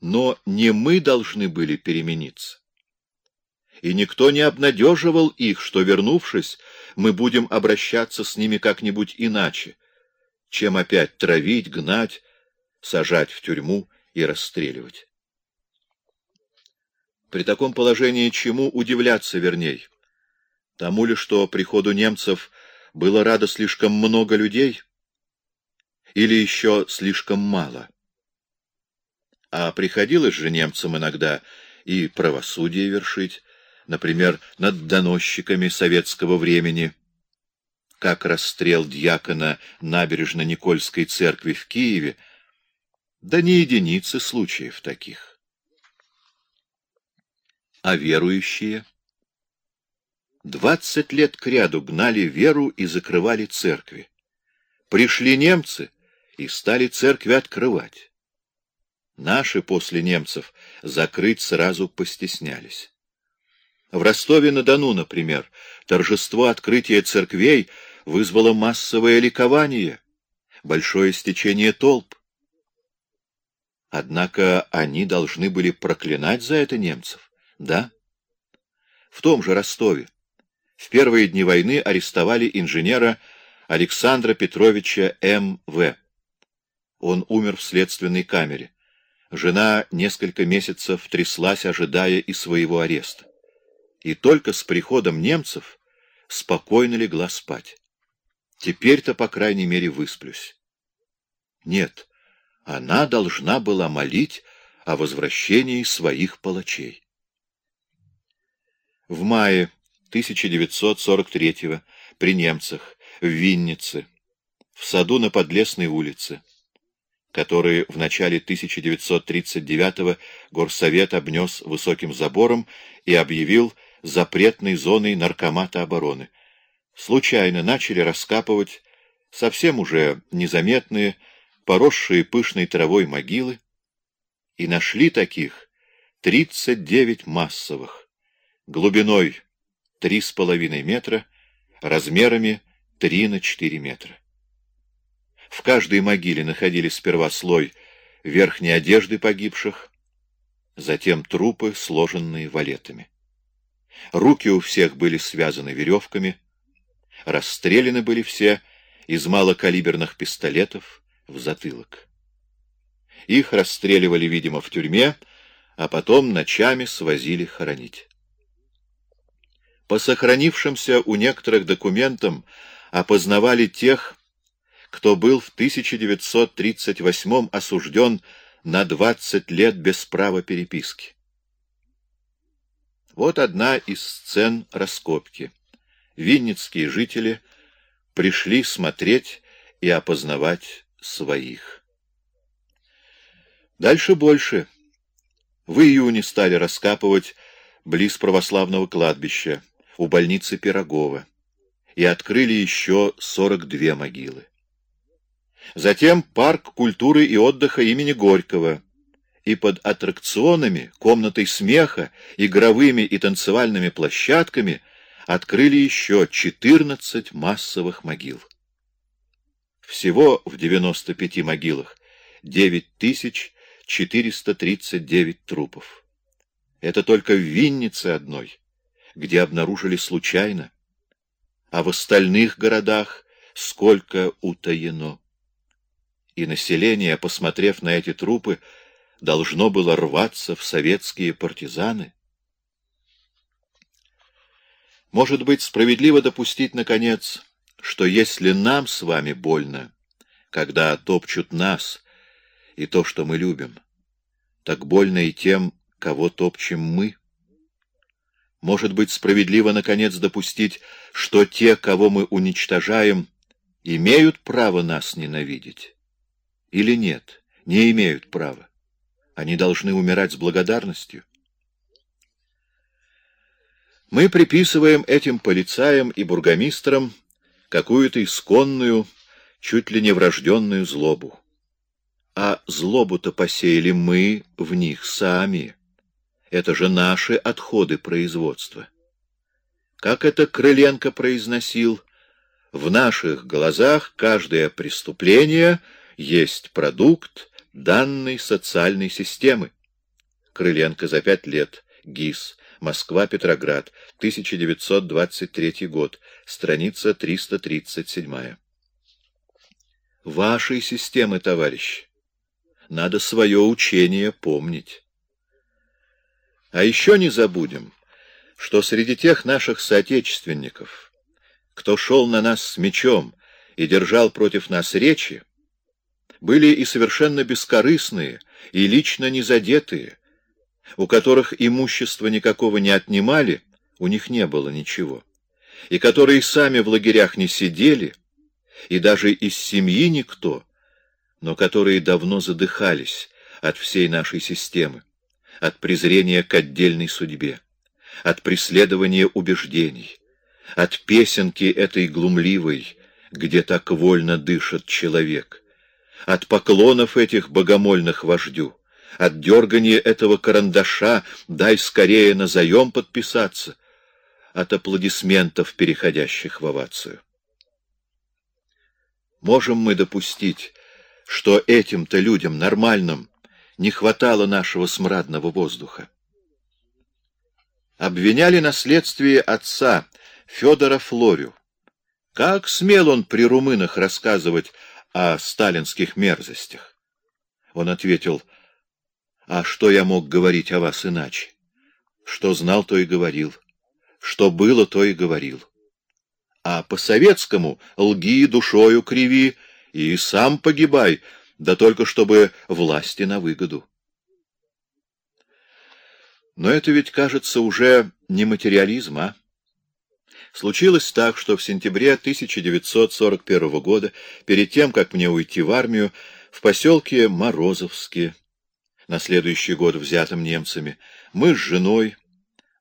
Но не мы должны были перемениться. И никто не обнадеживал их, что, вернувшись, мы будем обращаться с ними как-нибудь иначе, чем опять травить, гнать, сажать в тюрьму и расстреливать. При таком положении чему удивляться верней? Тому ли, что приходу немцев было радо слишком много людей? Или еще слишком мало? А приходилось же немцам иногда и правосудие вершить, например, над доносчиками советского времени, как расстрел дьякона набережно-Никольской церкви в Киеве, да не единицы случаев таких. А верующие? Двадцать лет кряду гнали веру и закрывали церкви. Пришли немцы и стали церкви открывать. Наши после немцев закрыть сразу постеснялись. В Ростове-на-Дону, например, торжество открытия церквей вызвало массовое ликование, большое стечение толп. Однако они должны были проклинать за это немцев, да? В том же Ростове в первые дни войны арестовали инженера Александра Петровича М.В. Он умер в следственной камере. Жена несколько месяцев тряслась, ожидая и своего ареста и только с приходом немцев спокойно легла спать. Теперь-то, по крайней мере, высплюсь. Нет, она должна была молить о возвращении своих палачей. В мае 1943 при немцах, в Виннице, в саду на Подлесной улице, который в начале 1939 горсовет обнес высоким забором и объявил запретной зоной наркомата обороны. Случайно начали раскапывать совсем уже незаметные, поросшие пышной травой могилы, и нашли таких 39 массовых, глубиной 3,5 метра, размерами 3 на 4 метра. В каждой могиле находились сперва слой верхней одежды погибших, затем трупы, сложенные валетами. Руки у всех были связаны веревками, расстреляны были все из малокалиберных пистолетов в затылок. Их расстреливали, видимо, в тюрьме, а потом ночами свозили хоронить. По сохранившимся у некоторых документам опознавали тех, кто был в 1938 осужден на 20 лет без права переписки. Вот одна из сцен раскопки. Винницкие жители пришли смотреть и опознавать своих. Дальше больше. В июне стали раскапывать близ православного кладбища, у больницы Пирогова, и открыли еще 42 могилы. Затем парк культуры и отдыха имени Горького, и под аттракционами, комнатой смеха, игровыми и танцевальными площадками открыли еще 14 массовых могил. Всего в 95 могилах 9439 трупов. Это только в Виннице одной, где обнаружили случайно, а в остальных городах сколько утаено. И население, посмотрев на эти трупы, должно было рваться в советские партизаны? Может быть, справедливо допустить, наконец, что если нам с вами больно, когда топчут нас и то, что мы любим, так больно и тем, кого топчем мы? Может быть, справедливо, наконец, допустить, что те, кого мы уничтожаем, имеют право нас ненавидеть? Или нет, не имеют права? Они должны умирать с благодарностью. Мы приписываем этим полицаям и бургомистрам какую-то исконную, чуть ли не врожденную злобу. А злобу-то посеяли мы в них сами. Это же наши отходы производства. Как это Крыленко произносил, в наших глазах каждое преступление есть продукт данной социальной системы. Крыленко за пять лет. ГИС. Москва-Петроград. 1923 год. Страница 337. Вашей системы, товарищ. Надо свое учение помнить. А еще не забудем, что среди тех наших соотечественников, кто шел на нас с мечом и держал против нас речи, были и совершенно бескорыстные, и лично незадетые, у которых имущество никакого не отнимали, у них не было ничего, и которые сами в лагерях не сидели, и даже из семьи никто, но которые давно задыхались от всей нашей системы, от презрения к отдельной судьбе, от преследования убеждений, от песенки этой глумливой, где так вольно дышит человек, от поклонов этих богомольных вождю, от дергания этого карандаша «дай скорее на заем подписаться», от аплодисментов, переходящих в овацию. Можем мы допустить, что этим-то людям, нормальным, не хватало нашего смрадного воздуха? Обвиняли на следствии отца Федора Флорю. Как смел он при румынах рассказывать о сталинских мерзостях? Он ответил, а что я мог говорить о вас иначе? Что знал, то и говорил. Что было, то и говорил. А по-советскому лги душою криви и сам погибай, да только чтобы власти на выгоду. Но это ведь, кажется, уже не материализм, а? Случилось так, что в сентябре 1941 года, перед тем, как мне уйти в армию, в поселке Морозовске, на следующий год взятым немцами, мы с женой,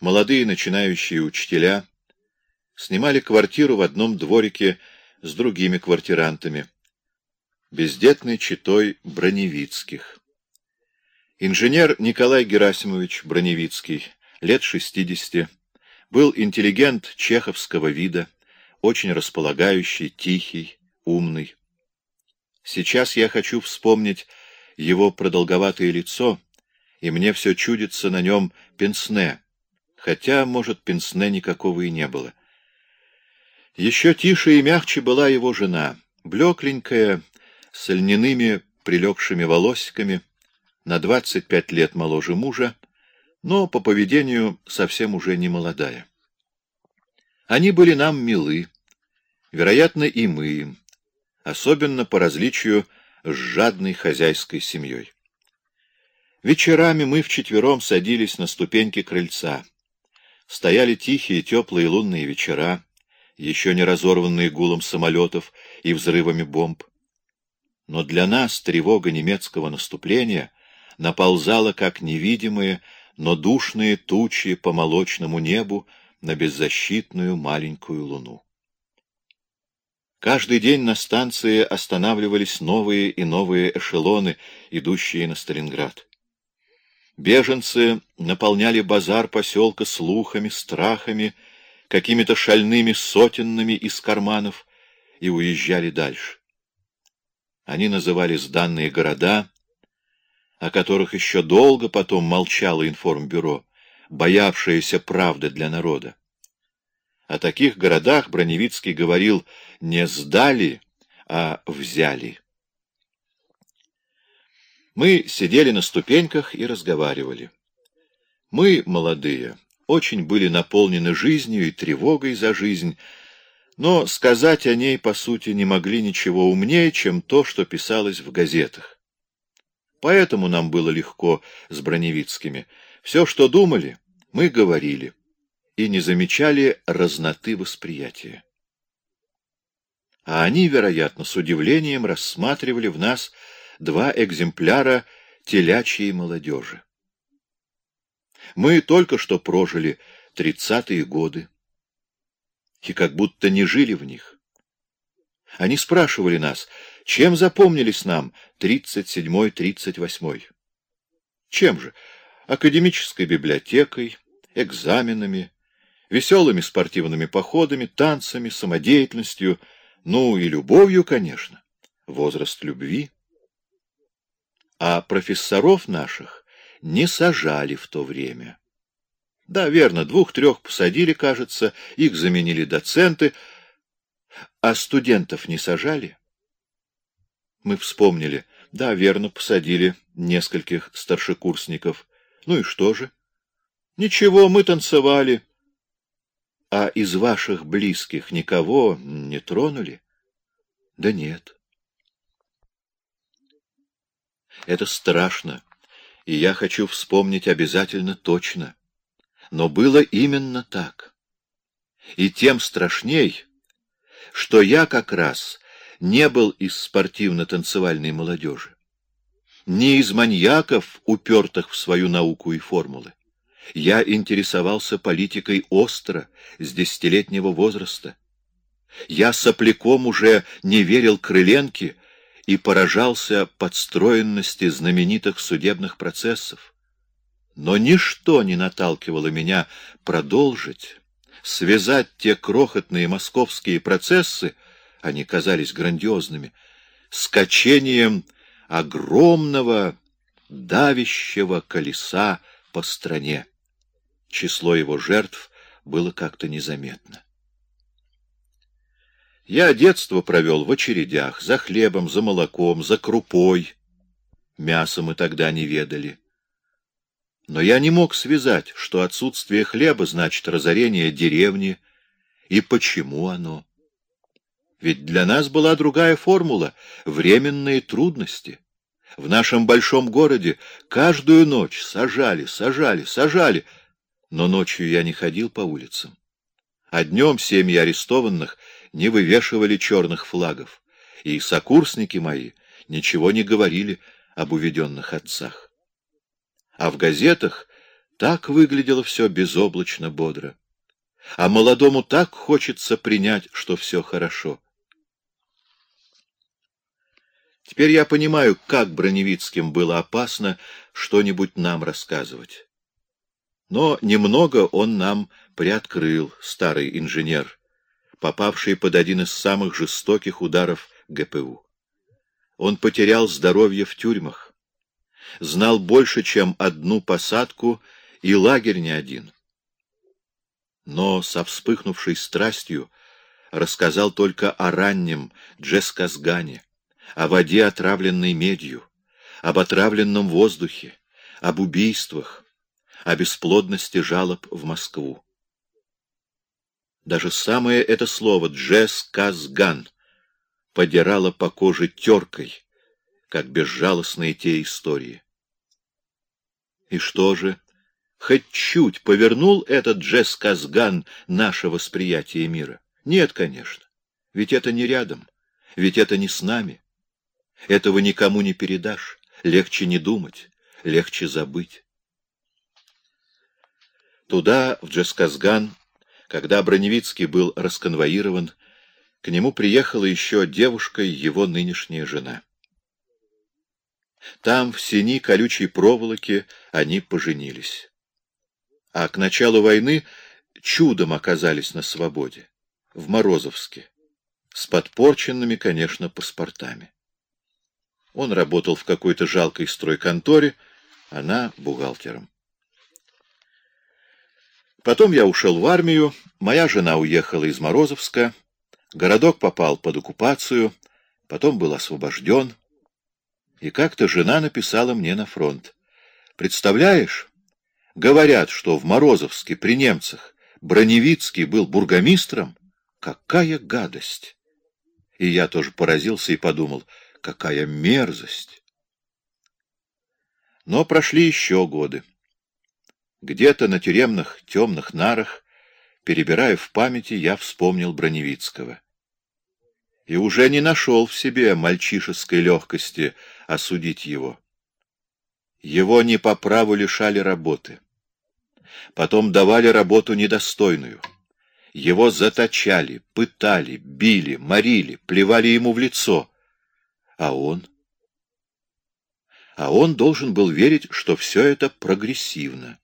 молодые начинающие учителя, снимали квартиру в одном дворике с другими квартирантами, бездетной читой Броневицких. Инженер Николай Герасимович Броневицкий, лет шестидесяти, был интеллигент чеховского вида, очень располагающий, тихий, умный. Сейчас я хочу вспомнить его продолговатое лицо, и мне все чудится на нем пенсне, хотя, может, пенсне никакого и не было. Еще тише и мягче была его жена, блекленькая, с льняными прилегшими волосиками, на двадцать пять лет моложе мужа, но по поведению совсем уже не молодая. Они были нам милы, вероятно, и мы им, особенно по различию с жадной хозяйской семьей. Вечерами мы вчетвером садились на ступеньки крыльца. Стояли тихие теплые лунные вечера, еще не разорванные гулом самолетов и взрывами бомб. Но для нас тревога немецкого наступления наползала как невидимые, но душные тучи по молочному небу на беззащитную маленькую луну. Каждый день на станции останавливались новые и новые эшелоны, идущие на Сталинград. Беженцы наполняли базар поселка слухами, страхами, какими-то шальными сотенными из карманов и уезжали дальше. Они называли сданные города, о которых еще долго потом молчало информбюро, боявшееся правды для народа. О таких городах Броневицкий говорил не сдали, а взяли. Мы сидели на ступеньках и разговаривали. Мы, молодые, очень были наполнены жизнью и тревогой за жизнь, но сказать о ней, по сути, не могли ничего умнее, чем то, что писалось в газетах. Поэтому нам было легко с Броневицкими. Все, что думали, мы говорили и не замечали разноты восприятия. А они, вероятно, с удивлением рассматривали в нас два экземпляра телячьей молодежи. Мы только что прожили тридцатые годы и как будто не жили в них. Они спрашивали нас, чем запомнились нам тридцать седьмой, тридцать восьмой? Чем же? Академической библиотекой, экзаменами, веселыми спортивными походами, танцами, самодеятельностью, ну и любовью, конечно, возраст любви. А профессоров наших не сажали в то время. Да, верно, двух-трех посадили, кажется, их заменили доценты, а студентов не сажали. Мы вспомнили. Да, верно, посадили нескольких старшекурсников. Ну и что же? Ничего, мы танцевали. А из ваших близких никого не тронули? Да нет. Это страшно, и я хочу вспомнить обязательно точно. Но было именно так. И тем страшней, что я как раз не был из спортивно-танцевальной молодежи, не из маньяков, упертых в свою науку и формулы. Я интересовался политикой остро, с десятилетнего возраста. Я сопляком уже не верил Крыленке и поражался подстроенности знаменитых судебных процессов. Но ничто не наталкивало меня продолжить, связать те крохотные московские процессы, они казались грандиозными, с качением огромного давящего колеса по стране. Число его жертв было как-то незаметно. Я детство провел в очередях, за хлебом, за молоком, за крупой. Мясо мы тогда не ведали. Но я не мог связать, что отсутствие хлеба значит разорение деревни, и почему оно. Ведь для нас была другая формула — временные трудности. В нашем большом городе каждую ночь сажали, сажали, сажали, но ночью я не ходил по улицам. А днем семьи арестованных не вывешивали черных флагов, и сокурсники мои ничего не говорили об уведенных отцах. А в газетах так выглядело все безоблачно бодро. А молодому так хочется принять, что все хорошо. Теперь я понимаю, как Броневицким было опасно что-нибудь нам рассказывать. Но немного он нам приоткрыл, старый инженер, попавший под один из самых жестоких ударов ГПУ. Он потерял здоровье в тюрьмах, знал больше, чем одну посадку, и лагерь не один. Но со вспыхнувшей страстью рассказал только о раннем Джесказгане, о воде, отравленной медью, об отравленном воздухе, об убийствах, о бесплодности жалоб в Москву. Даже самое это слово «джесказган» подирало по коже теркой, как безжалостные те истории. И что же, хоть чуть повернул этот джесказган наше восприятие мира? Нет, конечно, ведь это не рядом, ведь это не с нами. Этого никому не передашь, легче не думать, легче забыть. Туда, в Джесказган, когда Броневицкий был расконвоирован, к нему приехала еще девушка, его нынешняя жена. Там, в сени колючей проволоки, они поженились. А к началу войны чудом оказались на свободе, в Морозовске, с подпорченными, конечно, паспортами. Он работал в какой-то жалкой стройконторе, она — бухгалтером. Потом я ушел в армию, моя жена уехала из Морозовска, городок попал под оккупацию, потом был освобожден. И как-то жена написала мне на фронт. Представляешь, говорят, что в Морозовске при немцах Броневицкий был бургомистром. Какая гадость! И я тоже поразился и подумал, какая мерзость! Но прошли еще годы. Где-то на тюремных темных нарах, перебирая в памяти, я вспомнил Броневицкого. И уже не нашел в себе мальчишеской легкости осудить его. Его не по праву лишали работы. Потом давали работу недостойную. Его заточали, пытали, били, морили, плевали ему в лицо. А он? А он должен был верить, что все это прогрессивно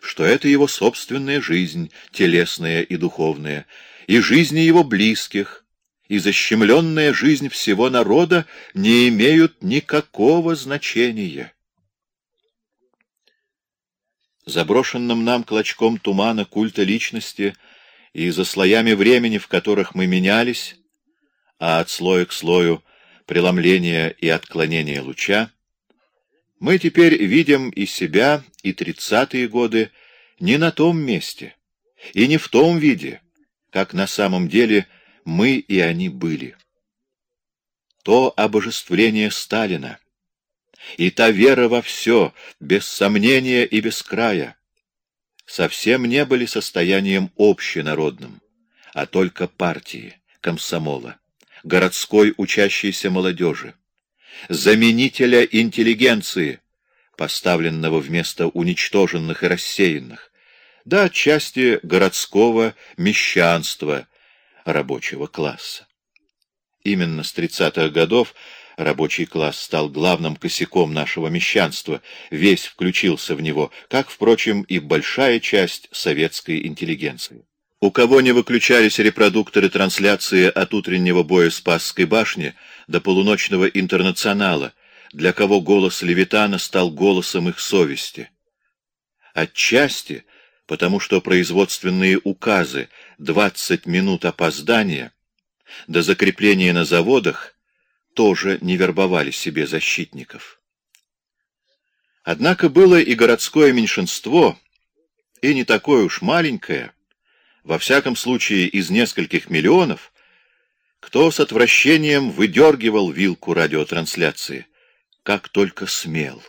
что это его собственная жизнь, телесная и духовная, и жизни его близких, и защемленная жизнь всего народа не имеют никакого значения. заброшенным нам клочком тумана культа личности и за слоями времени, в которых мы менялись, а от слоя к слою преломления и отклонения луча, мы теперь видим и себя, и тридцатые годы не на том месте, и не в том виде, как на самом деле мы и они были. То обожествление Сталина, и та вера во все, без сомнения и без края, совсем не были состоянием общенародным, а только партии, комсомола, городской учащейся молодежи, заменителя интеллигенции, поставленного вместо уничтоженных и рассеянных, да отчасти городского мещанства рабочего класса. Именно с 30-х годов рабочий класс стал главным косяком нашего мещанства, весь включился в него, как, впрочем, и большая часть советской интеллигенции. У кого не выключались репродукторы трансляции от утреннего боя Спасской башни до полуночного интернационала, для кого голос Левитана стал голосом их совести. Отчасти, потому что производственные указы «20 минут опоздания» до закрепления на заводах тоже не вербовали себе защитников. Однако было и городское меньшинство, и не такое уж маленькое, во всяком случае из нескольких миллионов, кто с отвращением выдергивал вилку радиотрансляции, как только смел.